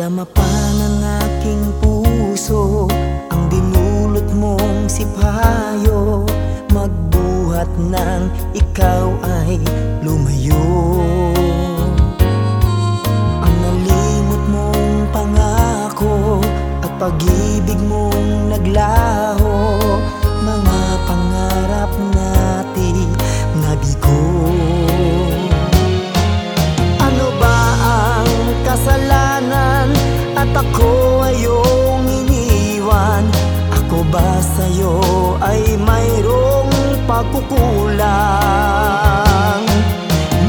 Dama pa ng aking puso Ang dinulot mong sipayo. Magbuhat ng ikaw ay lumayo. Ang nalimot mong pangako At pag At ako ay iniwan? Ako ba sa'yo ay mayroong pagkukulang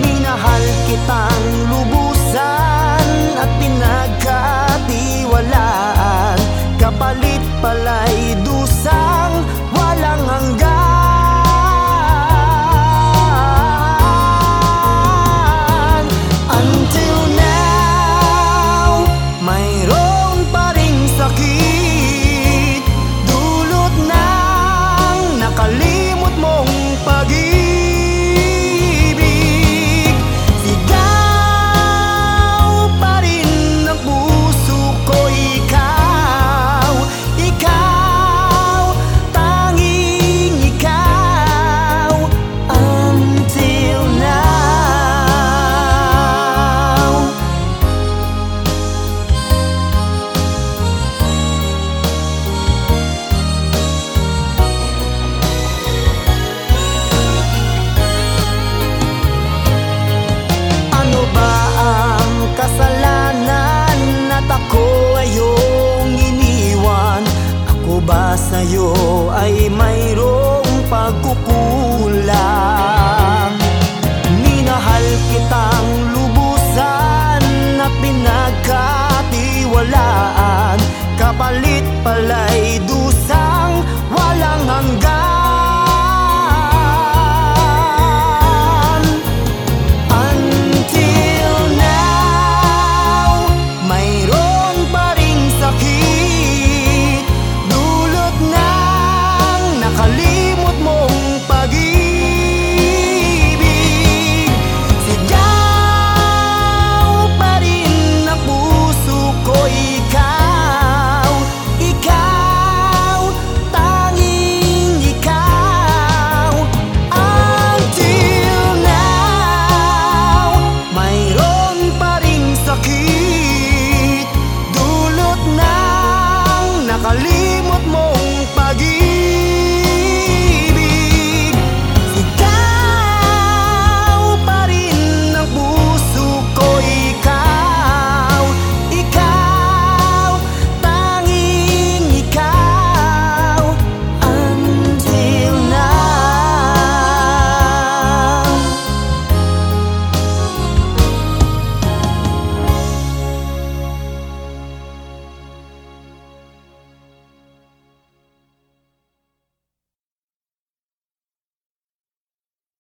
Minahal kitang lubusan At pinagkatiwalaan. Kapalit pala'y pagkukulang? Minahal kitang lubusan at pinagkatiwalaan. Kapalit pala'y dusang walang hanggan. Until